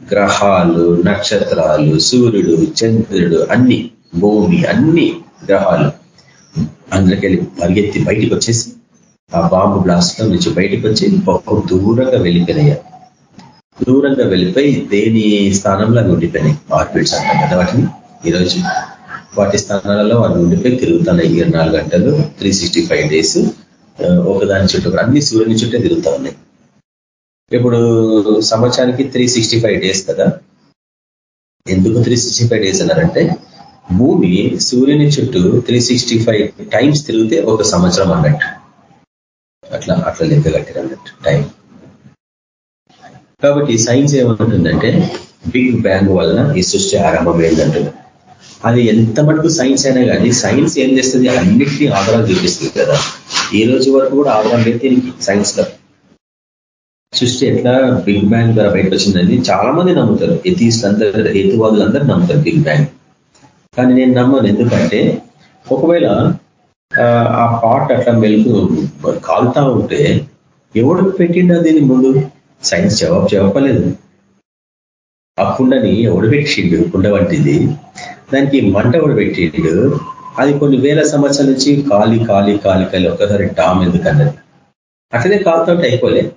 C: గ్రహాలు నక్షత్రాలు సూర్యుడు చంద్రుడు అన్ని భూమి అన్ని గ్రహాలు అందులోకెళ్ళి పరిగెత్తి బయటికి వచ్చేసి ఆ బాంబు బ్లాస్ట్లో నుంచి బయటికి వచ్చి బహు దూరంగా వెళ్ళిపోయినాయి. దూరంగా వెళ్ళిపోయి దేని స్థానంలో అవి ఉండిపోయినాయి? ఆర్బిట్స్ అంటాం కదా వాటిని. ఈరోజు వాటి స్థానాలలో అవి ఉండిపోయి తిరుగుతున్నాయి. ఇరవై గంటలు త్రీ సిక్స్టీ ఫైవ్ డేస్ ఒకదాని చుట్టూ అన్ని సూర్యుని చుట్టే తిరుగుతా ఉన్నాయి. ఇప్పుడు సంవత్సరానికి త్రీ సిక్స్టీ ఫైవ్ డేస్ కదా? ఎందుకు త్రీ సిక్స్టీ ఫైవ్ డేస్ అన్నారంటే భూమి సూర్యుని చుట్టూ త్రీ సిక్స్టీ ఫైవ్ టైమ్స్ తిరిగితే ఒక సంవత్సరం అన్నట్టు. అట్లా అట్లా లెక్క కట్టారు అన్నట్టు టైం కాబట్టి సైన్స్ ఏమంటుందంటే బిగ్ బ్యాంగ్ వలన ఈ సృష్టి ఆరంభం అది ఎంత మటుకు సైన్స్ అయినా కానీ సైన్స్ ఏం చేస్తుంది? అన్నిటినీ ఆధారాలు చూపిస్తుంది కదా. ఈ రోజు వరకు కూడా ఆధారం లేదు దీనికి సైన్స్లో సృష్టి ఎట్లా బిగ్ బ్యాంగ్ ద్వారా బయటకు వచ్చిందని చాలా మంది నమ్ముతారు. ఎథీస్ట్ అందరూ హేతువాదులు అందరూ నమ్ముతారు బిగ్ బ్యాంగ్. కానీ నేను నమ్మను. ఎందుకంటే ఒకవేళ ఆ పాట అట్లా మెలుగు కాలుతా ఉంటే ఎవడు పెట్టిండు దీని ముందు? సైన్స్ జవాబు చెప్పలేదు. ఆ కుండని ఎవడు పెట్టిండు? కుండ వంటిది. దానికి మంట ఎవడు పెట్టిండు. అది కొన్ని వేల సంవత్సరాల నుంచి కాలి కాలి కాలి కాలి ఒక్కసారి డామ్ ఎందుకన్నది. అట్లనే కాలుతుంటే అయిపోలే.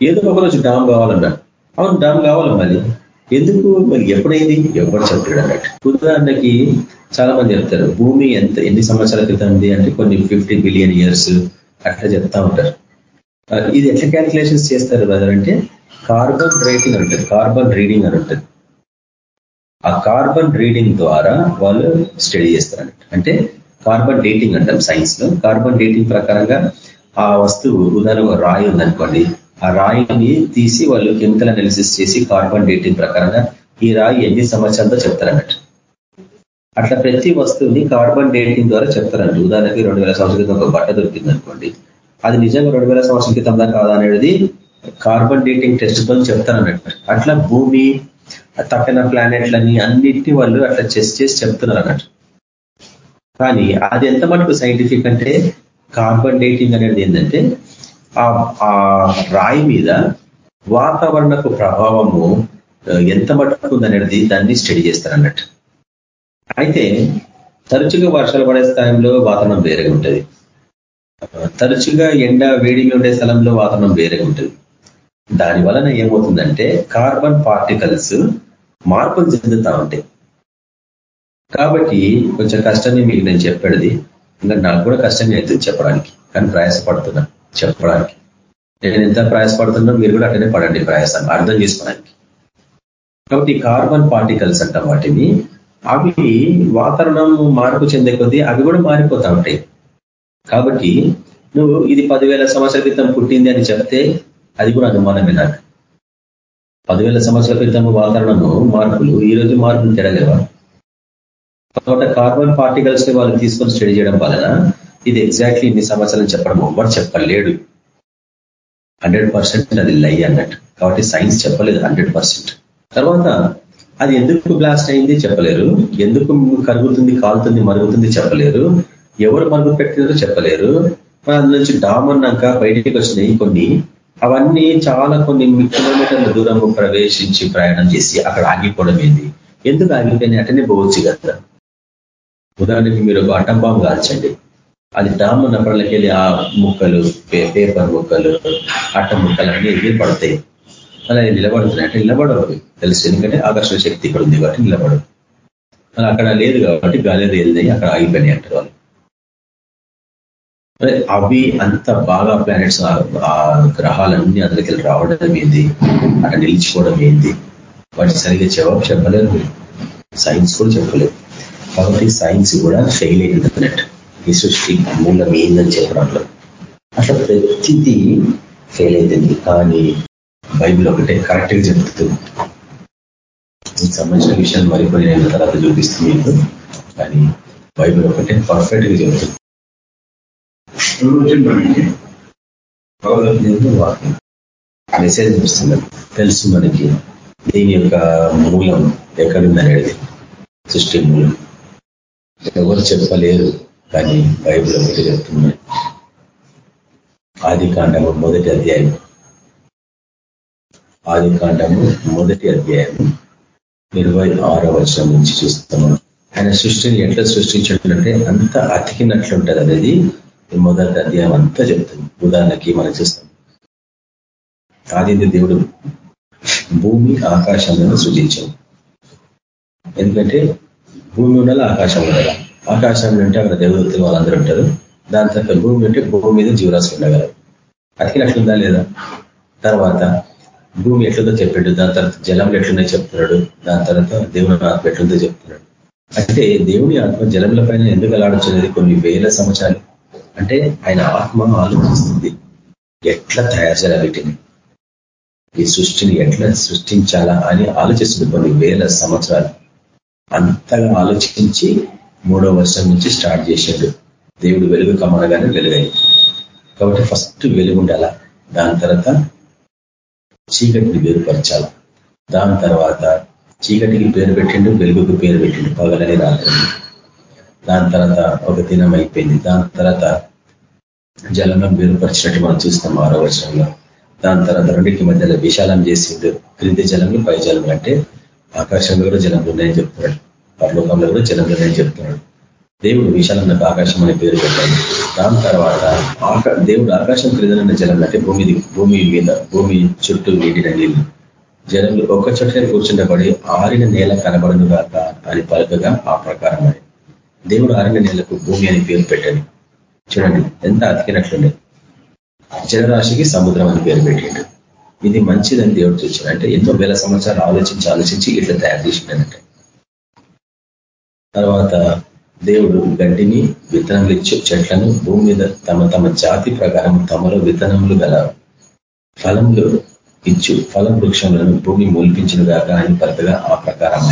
C: ఏదో ఒక రోజు డామ్ కావాలన్నాడు అవును డామ్ కావాలి మళ్ళీ ఎందుకు? మరి ఎప్పుడైంది? ఎవరు చెప్తాడు అన్నట్టు. ఉదాహరణకి చాలా మంది చెప్తారు భూమి ఎంత ఎన్ని సంవత్సరాల క్రితం ఉంది? అంటే కొన్ని ఫిఫ్టీ బిలియన్ ఇయర్స్ అట్లా చెప్తా ఉంటారు. ఇది ఎట్లా క్యాల్కులేషన్స్ చేస్తారు బ్రదర్ అంటే కార్బన్ రేటింగ్ ఉంటుంది కార్బన్ రీడింగ్ అని ఉంటుంది. ఆ కార్బన్ రీడింగ్ ద్వారా వాళ్ళు స్టడీ చేస్తారు అంటే కార్బన్ డేటింగ్ అంటాం సైన్స్లో కార్బన్ డేటింగ్ ప్రకారంగా ఆ వస్తువు ఉదాహరణ రాయి ఉందనుకోండి ఆ రాయిని తీసి వాళ్ళు కెమికల్ అనాలిసిస్ చేసి కార్బన్ డేటింగ్ ప్రకారంగా ఈ రాయి ఎన్ని సంవత్సరాలతో చెప్తారన్నట్టు. అట్లా ప్రతి వస్తువుని కార్బన్ డేటింగ్ ద్వారా చెప్తారంట ఉదాహరణకి రెండు వేల సంవత్సరాల క్రితం ఒక బట్ట దొరికింది అనుకోండి. అది నిజంగా రెండు వేల సంవత్సరాల క్రితం దాకా కాదా అనేది కార్బన్ డేటింగ్ టెస్ట్తో చెప్తారన్నట్టు. అట్లా భూమి తప్పిన ప్లానెట్లని అన్నిటినీ వాళ్ళు అట్లా చెస్ చేసి చెప్తున్నారు అన్నట్టు కానీ అది ఎంత మటుకు సైంటిఫిక్ అంటే కార్బన్ డేటింగ్ అనేది ఏంటంటే ఆ రాయి మీద వాతావరణపు ప్రభావము ఎంత మటుకు ఉందనేది దాన్ని స్టడీ చేస్తారన్నట్టు. అయితే తరచుగా వర్షాలు పడే స్థాయిలో వాతావరణం వేరేగా ఉంటుంది. తరచుగా ఎండ వేడిగా ఉండే స్థలంలో వాతావరణం వేరేగా ఉంటుంది. దాని వలన ఏమవుతుందంటే కార్బన్ పార్టికల్స్ మార్పులు చెందుతా ఉంటాయి. కాబట్టి కొంచెం కష్టమే మీకు నేను చెప్పేది. ఇంకా నాకు కూడా కష్టమే అవుతుంది చెప్పడానికి. కానీ ప్రయాసపడుతున్నా. చెప్పడానికి. నేను ఎంత ప్రయాసపడుతున్నా మీరు కూడా అట్లనే పడండి ప్రయాసం అర్థం చేసుకోవడానికి. కాబట్టి కార్బన్ పార్టికల్స్ అంట వాటిని. అవి వాతావరణం మార్పు చెందే కొద్దీ అవి కూడా మారిపోతా ఉంటాయి. కాబట్టి నువ్వు ఇది పదివేల సంవత్సరాల క్రితం పుట్టింది అని చెప్తే అది కూడా అనుమానమే నాకు. పదివేల సంవత్సరాల క్రితం వాతావరణము మార్పులు ఈ రోజు మార్పులు తిరగలేవా కాబట్టి కార్బన్ పార్టికల్స్ని వాళ్ళు తీసుకొని స్టడీ చేయడం వలన ఇది ఎగ్జాక్ట్లీ ఇన్ని సంవత్సరాలు చెప్పడం ఎవ్వరు చెప్పలేడు. హండ్రెడ్ పర్సెంట్ అది లై అన్నట్టు. కాబట్టి సైన్స్ చెప్పలేదు హండ్రెడ్ పర్సెంట్. తర్వాత అది ఎందుకు బ్లాస్ట్ అయింది చెప్పలేరు. ఎందుకు కరుగుతుంది కాలుతుంది మరుగుతుంది చెప్పలేరు. ఎవరు మరుగు పెట్టినారో చెప్పలేరు. అందు నుంచి డామ్ అన్నాక బయటికి వచ్చినాయి కొన్ని. అవన్నీ చాలా కొన్ని కిలోమీటర్ల దూరం ప్రవేశించి ప్రయాణం చేసి అక్కడ ఆగిపోవడం ఏంది? ఎందుకు ఆగిపోయినాయి? అటనే పోవచ్చు కదా. ఉదాహరణకి మీరు ఒక అటం బాంబు కాల్చండి అది డామ్ ఉన్నప్పటికి వెళ్ళి ఆ ముక్కలు పేపర్ ముక్కలు అట్ట ముక్కలు అన్నీ ఎగిరి పడతాయి. అలా నిలబడుతున్నాయి అంటే నిలబడవు తెలుసు. ఎందుకంటే ఆకర్షణ శక్తి ఇక్కడ ఉంది కాబట్టి నిలబడవు అలా అక్కడ లేదు కాబట్టి గాలి వెళ్ళినాయి అక్కడ ఆగిపోయినాయి అంటారు వాళ్ళు. అవి అంత బాగా ప్లానెట్స్ ఆ గ్రహాలన్నీ అందులోకి రావడం ఏంది? అక్కడ నిలిచిపోవడం ఏంది? వాటి సరిగ్గా జవాబు చెప్పలేదు సైన్స్ కూడా చెప్పలేదు. కాబట్టి సైన్స్ కూడా ఫెయిల్ అయింది అన్నట్టు. ఈ సృష్టి మూలం ఏందని చెప్పడంలో అట్లా ప్రతిదీ ఫెయిల్ అవుతుంది కానీ బైబిల్ ఒకటే కరెక్ట్గా చెప్తుంది. దీనికి సంబంధించిన విషయాలు మరికొన్ని నేను తర్వాత చూపిస్తుంది మీకు. కానీ బైబిల్ ఒకటే పర్ఫెక్ట్గా చెప్తుంది. మెసేజ్ వస్తున్నది తెలుసు మనకి దీని యొక్క మూలం ఎక్కడుందనేది సృష్టి మూలం. ఎవరు చెప్పలేరు. కానీ బైబిల్ ఒకటి చెప్తున్నాయి ఆది కాండము మొదటి అధ్యాయం. ఆది కాండము మొదటి అధ్యాయం ఇరవై ఆరో వర్షం నుంచి చూస్తున్నాం. ఆయన సృష్టిని ఎట్లా సృష్టించడంటే అంత అతికినట్లుంటది అనేది మొదటి అధ్యాయం అంతా చెప్తుంది. ఉదాహరణకి మనం చూస్తాం. ఆదిత్య దేవుడు భూమి ఆకాశంలో సృజించాడు. ఎందుకంటే భూమి ఉండాలి ఆకాశం ఉండాలి ఆకాశం అంటే అక్కడ దేవదత్తులు వాళ్ళందరూ ఉంటారు. దాని తర్వాత భూమి అంటే భూమి మీద జీవరాశి ఉండగలరు. అతికినట్లుందా లేదా? తర్వాత భూమి ఎట్లుందో చెప్పాడు. దాని తర్వాత జలంలో ఎట్లున్నాయి చెప్తున్నాడు. దాని తర్వాత దేవుని ఆత్మ ఎట్లుందో చెప్తున్నాడు. అంటే దేవుని ఆత్మ జలముల పైన ఎందుకు అలాడుచున్నది కొన్ని వేల సంవత్సరాలు. అంటే ఆయన ఆత్మ ఆలోచిస్తుంది. ఎట్లా తయారు చేయాలి వీటిని? ఈ సృష్టిని ఎట్లా సృష్టించాలా అని ఆలోచిస్తుంది కొన్ని వేల సంవత్సరాలు. అంతగా ఆలోచించి మూడో వర్షం నుంచి స్టార్ట్ చేశాడు. దేవుడు వెలుగు కమనగానే వెలుగైంది కాబట్టి ఫస్ట్ వెలుగు ఉండాల? దాని తర్వాత చీకటిని వేరుపరచాల? దాని తర్వాత చీకటికి పేరు పెట్టిండు వెలుగుకు పేరు పెట్టిండు పగలని రాత్రి. దాని తర్వాత ఒక దినం అయిపోయింది. దాని తర్వాత జలంలో వేరుపరిచినట్టు మనం చూస్తాం ఆరో వర్షంలో. దాని తర్వాత రెండింటి మధ్యలో విశాలం చేసిండు. క్రింది జలంలో పై జలం అంటే ఆకాశంలో కూడా జలం ఉన్నాయని చెప్తున్నాడు. పరలోకంలో కూడా జలం చెప్తున్నాడు. దేవుడు విశాలం ఆకాశం అనే పేరు పెట్టాడు. దాని తర్వాత దేవుడు ఆకాశం క్రిందనన్న జలం అంటే భూమి భూమి మీద భూమి చుట్టూ వీటిన నీళ్ళు జలంలో ఒక్క చోట కూర్చుండబడి ఆరిన నేల కనబడదు కాక అని పలుకగా ఆ ప్రకారం దేవుడు ఆరిన నేలకు భూమి అని పేరు పెట్టాడు. చూడండి ఎంత అతికినట్లుండే. జలరాశికి సముద్రం అని పేరు పెట్టిండు. ఇది మంచిదని దేవుడు చూచాడు. అంటే ఎన్నో వేల సంవత్సరాలు ఆలోచించి ఆలోచించి ఇట్లా తయారు చేసిండనంటే తర్వాత దేవుడు గడ్డిని విత్తనములు ఇచ్చి చెట్లను భూమి మీద తమ తమ జాతి ప్రకారం తమలో విత్తనములు గల ఫలములు ఇచ్చు ఫలం వృక్షములను భూమి మూల్పించిన గాక అని పరతగా ఆ ప్రకారం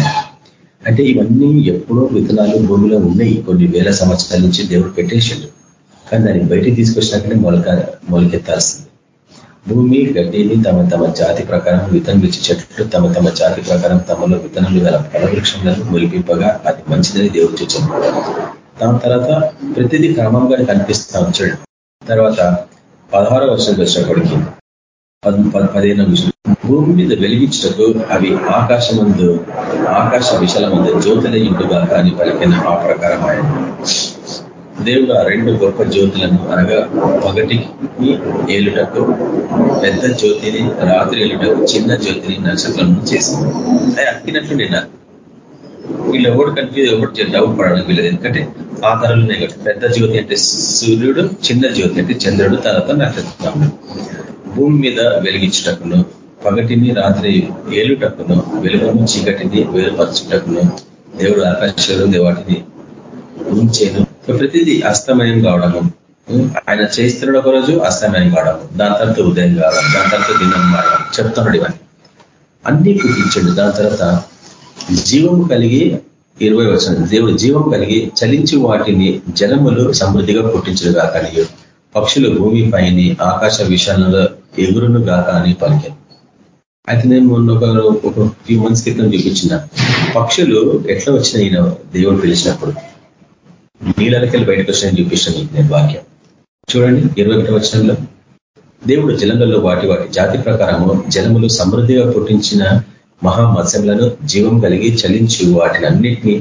C: అంటే ఇవన్నీ ఎప్పుడో విత్తనాలు భూమిలో ఉన్నాయి. కొన్ని వేల సంవత్సరాల నుంచి దేవుడు పెట్టేసిండు. కానీ దాన్ని బయటికి తీసుకొచ్చినాకనే మొలక మొలకెత్తాల్సింది. భూమి గడ్డిని తమ తమ జాతి ప్రకారం విత్తనం ఇచ్చి చెట్లు తమ తమ జాతి ప్రకారం తమలో విత్తనములు గల ఫలవృక్షములను ములిపింపగా అది మంచిదని దేవుడు చూచాడు. దాని తర్వాత ప్రతిదీ క్రమంగా కనిపిస్తా ఉంచాడు. తర్వాత పదహారో వర్షం వచ్చినప్పటికీ పదిహేను భూమి మీద వెలిగించటకు అవి ఆకాశమందు ఆకాశ విశాలమందు జ్యోతుల ఇంటుగా కానీ పలికిన ఆ ప్రకారం ఆయన దేవుడు ఆ రెండు గొప్ప జ్యోతులను అనగా పగటికి ఏలుటకు పెద్ద జ్యోతిని రాత్రి ఏలుటకు చిన్న జ్యోతిని నక్షత్రం చేసింది. అది అక్కినట్లు నాకు వీళ్ళు ఎవడు కన్ఫ్యూజ్ ఎవరు డౌట్ పడడం వీళ్ళది ఎందుకంటే ఆ తరలున్నాయి కాబట్టి పెద్ద జ్యోతి అంటే సూర్యుడు చిన్న జ్యోతి అంటే చంద్రుడు తర్వాత నక్షత్రం భూమి మీద వెలిగించుటకును పగటిని రాత్రి ఏలుటకును వెలుగును చీకటిని వేరుపరచుటకును దేవుడు ఆకాశంలో వాటిని ఉంచేను. ప్రతిదీ అస్తమయం కావడము. ఆయన చేస్తున్నాడు ఒక రోజు అస్తమయం కావడం దాని తర్వాత ఉదయం కావడం దాని తర్వాత దినం మారడం చెప్తున్నాడు ఇవన్నీ. అన్ని పుట్టించండు దాని తర్వాత జీవం కలిగి ఇరవై వచ్చిన దేవుడు జీవం కలిగి చలించి వాటిని జనములు సమృద్ధిగా పుట్టించడు కాక పక్షులు భూమి పైన ఆకాశ విషయాలలో ఎగురును గాక అని పలికాను అయితే నేను మొన్న ఒక ఒక ఫ్యూ మంత్స్ క్రితం చూపించిన. పక్షులు ఎట్లా వచ్చినాయి దేవుడు పిలిచినప్పుడు. నీళ్ళకెళ్ళి బయటకు వచ్చినాయని చూపిస్తాను నేను వాక్యం. చూడండి ఇరవై ఒకటి వచనంలో దేవుడు జలములలో వాటి వాటి జాతి ప్రకారము జలములు సమృద్ధిగా పుట్టించిన మహామత్స్యములను జీవం కలిగి చలించి వాటిని అన్నిటినీ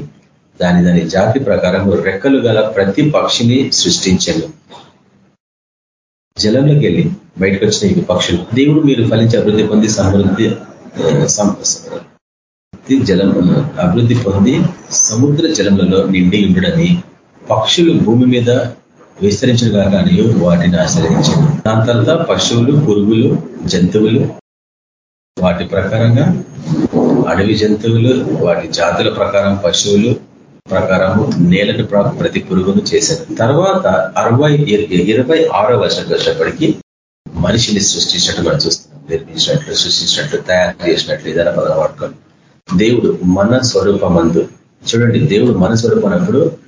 C: దాని దాని జాతి ప్రకారము రెక్కలు గల ప్రతి పక్షిని సృష్టించను. జలంలోకి వెళ్ళి బయటకు వచ్చిన ఈ పక్షులు దేవుడు మీరు ఫలించి అభివృద్ధి పొంది సమృద్ధి జలం అభివృద్ధి పొంది సముద్ర జలములలో నిండి ఉండడని పక్షులు భూమి మీద విస్తరించిన కానీ వాటిని ఆశ్రయించింది దాని తర్వాత పశువులు పురుగులు జంతువులు వాటి ప్రకారంగా అడవి జంతువులు వాటి జాతుల ప్రకారం పశువులు ప్రకారము నేలను ప్రతి పురుగును చేశారు. తర్వాత అరవై ఇరవై ఆరో వర్షం వచ్చేప్పటికీ మనిషిని సృష్టించినట్టు మనం చూస్తున్నాం. నిర్మించినట్లు సృష్టించినట్లు తయారు చేసినట్లు ఏదైనా పదం వాడుకోండి దేవుడు మన స్వరూపమందు చూడండి దేవుడు మన స్వరూపమైనప్పుడు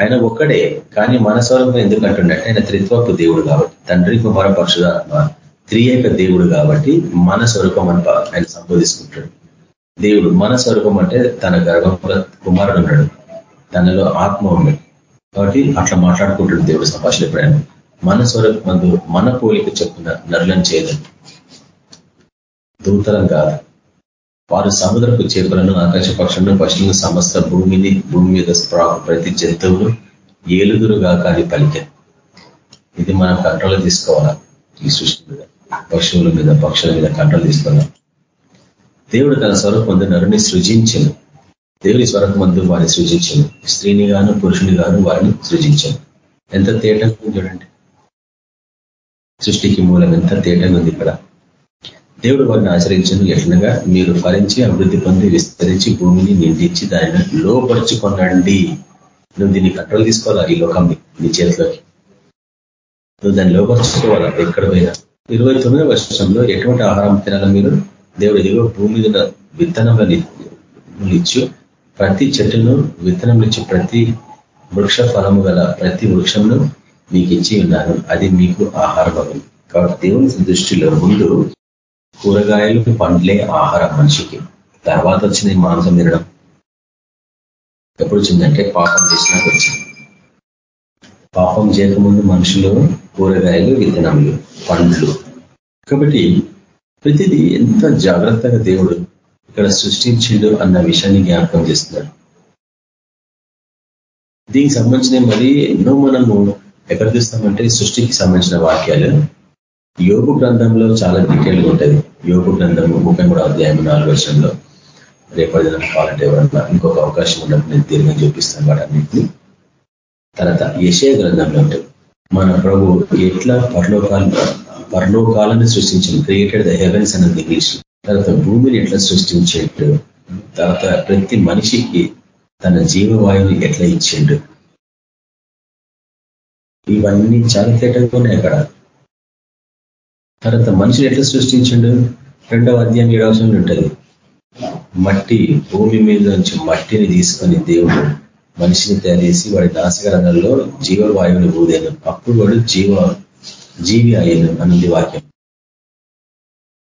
C: ఆయన ఒక్కడే కానీ మన స్వరూపం ఎందుకు అంటుండే ఆయన త్రిత్వపు దేవుడు కాబట్టి తండ్రి కుమార పరశురాత్మ త్రియేక దేవుడు కాబట్టి మన స్వరూపం అని ఆయన సంబోధిస్తుంటాడు. దేవుడు మన స్వరూపం అంటే తన గర్భంలో కుమారుడు ఉన్నాడు. తనలో ఆత్మ ఉంది. కాబట్టి అట్లా మాట్లాడుకుంటాడు దేవుడు సంభాషణ ప్రయాణం మన స్వరూపం మన పోలిక చెప్పున నరులను చేయలేదు దూతలం కాదు. వారు సముద్రపు చేపలను ఆకాశ పక్షులను పశువులను సమస్త భూమిని భూమి మీద ప్రతి జంతువులు ఏలుగురుగా కానీ పలికే. ఇది మనం కంట్రోల్ తీసుకోవాలా? ఈ సృష్టి మీద పశువుల మీద పక్షుల మీద కంట్రోల్ తీసుకున్నాం దేవుడు తన స్వరూపందు నరుని సృజించను. దేవుని స్వరూపమందు వారిని సృజించను. స్త్రీని గాను పురుషుని గాను వారిని సృజించను. ఎంత తేటంగా చూడండి. సృష్టికి మూలం ఎంత తేటంగా ఉంది ఇక్కడ. దేవుడు వారిని ఆశ్రయించను. ఎట్లనగా మీరు ఫలించి అభివృద్ధి పొంది విస్తరించి భూమిని నిండించి దానిని లోపరుచుకొనండి నువ్వు దీన్ని కంట్రోల్ తీసుకోవాలా ఈ లోకంని? నీ చేతిలోకి. నువ్వు దాన్ని లోపరుచుకోవాలా ఎక్కడ పోయినా. ఇరవై తొమ్మిదో వర్షంలో ఎటువంటి ఆహారం తినాలా మీరు? దేవుడు ఎదుగో భూమి మీద విత్తనం ఇచ్చు ప్రతి చెట్టును విత్తనం ఇచ్చి ప్రతి వృక్ష ఫలము గల ప్రతి వృక్షంను మీకు ఇచ్చి ఉన్నాను. అది మీకు ఆహారం కాబట్టి దేవుని దృష్టిలో ముందు కూరగాయలు పండ్లే ఆహారం మనిషికి. తర్వాత వచ్చింది మాంసం తినడం. ఎప్పుడు వచ్చిందంటే పాపం చేసినాక వచ్చింది. పాపం చేయకముందు మనుషులు కూరగాయలు విత్తనములు పండ్లు. కాబట్టి ప్రతిదీ ఎంత జాగ్రత్తగా దేవుడు ఇక్కడ సృష్టించిండు అన్న విషయాన్ని జ్ఞాపకం చేస్తున్నాడు దీనికి సంబంధించిన మరి ఎన్నో మనము ఎక్కడ చూస్తామంటే సృష్టికి సంబంధించిన వాక్యాలు. యోగు గ్రంథంలో చాలా డీటెయిల్గా ఉంటుంది. యోగు గ్రంథము ముప్పై మూడో అధ్యాయం నాలుగు వర్షంలో రేపటి దినం కావాలంటే ఎవరన్నా ఇంకొక అవకాశం ఉన్నప్పుడు నేను దీర్ఘంగా చూపిస్తాను వాటన్నింటినీ. తర్వాత యశయ గ్రంథంలో ఉంటుంది. మన ప్రభు ఎట్లా పరలోకాలను పరలోకాలను సృష్టించింది క్రియేటెడ్ ద హెవెన్స్ అనేది ఇంగ్లీష్ తర్వాత భూమిని ఎట్లా సృష్టించేట్టు తర్వాత ప్రతి మనిషికి తన జీవవాయువుని ఎట్లా ఇచ్చిండు? ఇవన్నీ చాలా తేటగా ఉన్నాయి అక్కడ. తర్వాత మనుషులు ఎట్లా సృష్టించిండు? రెండవ అధ్యాయం ఏడవ ఉంటుంది. మట్టి భూమి మీద నుంచి మట్టిని తీసుకొని దేవుడు మనిషిని తయారు చేసి వాడి నాసికరంగంలో జీవవాయువుని ఊదాను. అప్పుడు వాడు జీవ జీవి అయ్యాను అన్నది వాక్యం.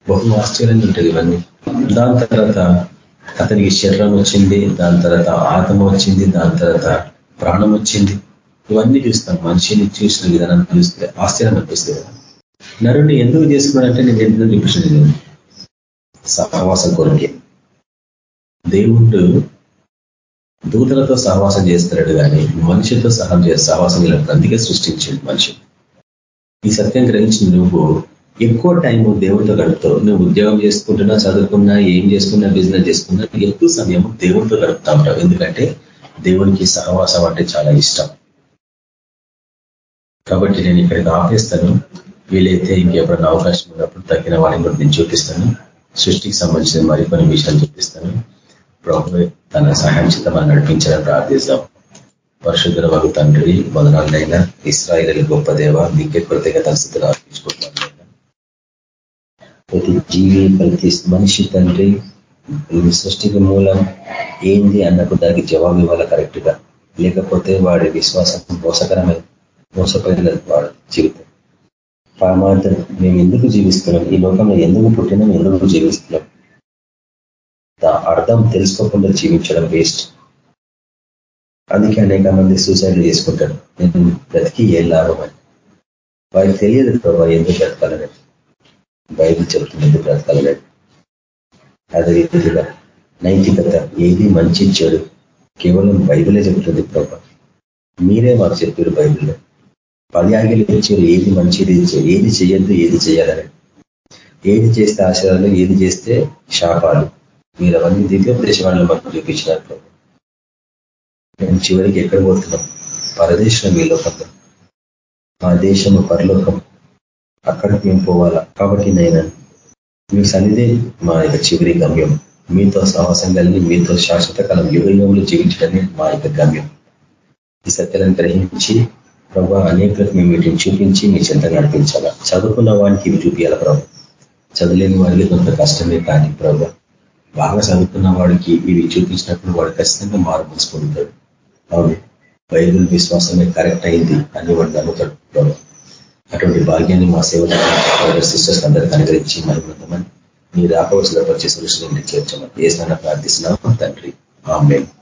C: బహు ఆశ్చర్యంగా ఉంటుంది ఇవన్నీ. దాని తర్వాత అతనికి శరీరం వచ్చింది దాని తర్వాత ఆత్మ వచ్చింది దాని తర్వాత ప్రాణం వచ్చింది. ఇవన్నీ చూస్తాం. మనిషిని చూసిన విధానాన్ని చూస్తే ఆశ్చర్యం అనిపిస్తుంది. నరుణ్ణి ఎందుకు చేసుకున్నాడంటే నేను ఎందుకు చూపించిన సహవాసం కొరకే. దేవుడు దూతలతో సహవాసం చేస్తున్నాడు కానీ మనిషితో సహం చే సహవాసం అందుకే సృష్టించాడు మనిషి. ఈ సత్యం గ్రహించిన నువ్వు ఎక్కువ టైం దేవుడితో గడుపుతావు. నువ్వు ఉద్యోగం చేసుకుంటున్నా చదువుకున్నా ఏం చేసుకున్నా బిజినెస్ చేసుకున్నా ఎక్కువ సమయం దేవుడితో గడుపుతా ఉంటావు. ఎందుకంటే దేవునికి సహవాసం అంటే చాలా ఇష్టం. కాబట్టి నేను ఇక్కడికి ఆపేస్తాను. వీలైతే ఇంకెవరైనా అవకాశం ఉన్నప్పుడు తగ్గిన వాళ్ళని కూడా నేను చూపిస్తాను. సృష్టికి సంబంధించిన మరికొన్ని విషయాలు చూపిస్తాను. ప్రభు తన సహాయం మనం నడిపించాలని ప్రార్థిస్తాం. పరిశుద్ధుల వగు తండ్రి మొదలైన ఇస్రాయిల్ గొప్ప దేవ మీకే కృతజ్ఞత స్థితిలో అర్పించుకుంటున్నాను ప్రతి జీవి ప్రతి మనిషి తండ్రి సృష్టికి మూలం ఏంది అన్నప్పుడు దానికి జవాబు ఇవ్వాలి కరెక్ట్గా. లేకపోతే వాడి విశ్వాసం మోసకరమైన మోసపోయిన వాడు జీవితం. పరమార్థ. మేము ఎందుకు జీవిస్తున్నాం? ఈ లోకంలో ఎందుకు పుట్టినాం? ఎందుకు జీవిస్తున్నాం? అర్థం తెలుసుకోకుండా జీవించడం వేస్ట్ అందుకే అనేక మంది సూసైడ్ చేసుకుంటారు. నేను బ్రతికి ఏ లాభం అని వారికి తెలియదు ప్రభావ ఎందుకు బ్రతకాలని. బైబిల్ చెబుతుంది ఎందుకు బ్రతకాలని. అదే రీతిగా నైతికత ఏది మంచి చెడు. కేవలం బైబిలే చెప్తుంది ప్రభా. మీరే మాకు చెప్పారు బైబిల్లో. పది ఆగిలు ఇచ్చారు ఏది మంచిది ఏది చేయొద్దు ఏది చేయాలని ఏది చేస్తే ఆశయాలు ఏది చేస్తే శాపాలు. మీరు అవన్నీ దివ్యోపదేశాలను మాకు చూపించినట్లు మేము చివరికి ఎక్కడ పోతున్నాం? పరదేశం మీ లోకంలో. ఆ దేశము పరలోకం. అక్కడికి మేము పోవాలా? కాబట్టి నేను మీ సన్నిధి మా యొక్క చివరి గమ్యం. మీతో సహవాసం కలిగి మీతో శాశ్వత కాలం యుగంలో జీవించడమే మా యొక్క గమ్యం. ఈ సత్యాలను గ్రహించి ప్రభా అనేకలకు మేము వీటిని చూపించి మీ చెంత నడిపించాలా? చదువుకున్న వానికి ఇవి చూపించాలా ప్రభు? చదువులేని వారికి కొంత కష్టమే కానీ ప్రభు బాగా చదువుకున్న వాడికి ఇవి చూపించినప్పుడు వాడు ఖచ్చితంగా మారు పొందుతాడు. అవును బైబుల్ విశ్వాసమే కరెక్ట్ అయింది అని వాడు నమ్ముతాడు ప్రభు. అటువంటి భాగ్యాన్ని మా సేవలు సిస్టర్స్ అందరికీ అనుగ్రహించి మహిమంతమని మీరు ఆపవలసిన వచ్చే సృష్టి నుండి చేర్చమని ఏ స్నాన ప్రార్థిస్తున్నాం తండ్రి. ఆమె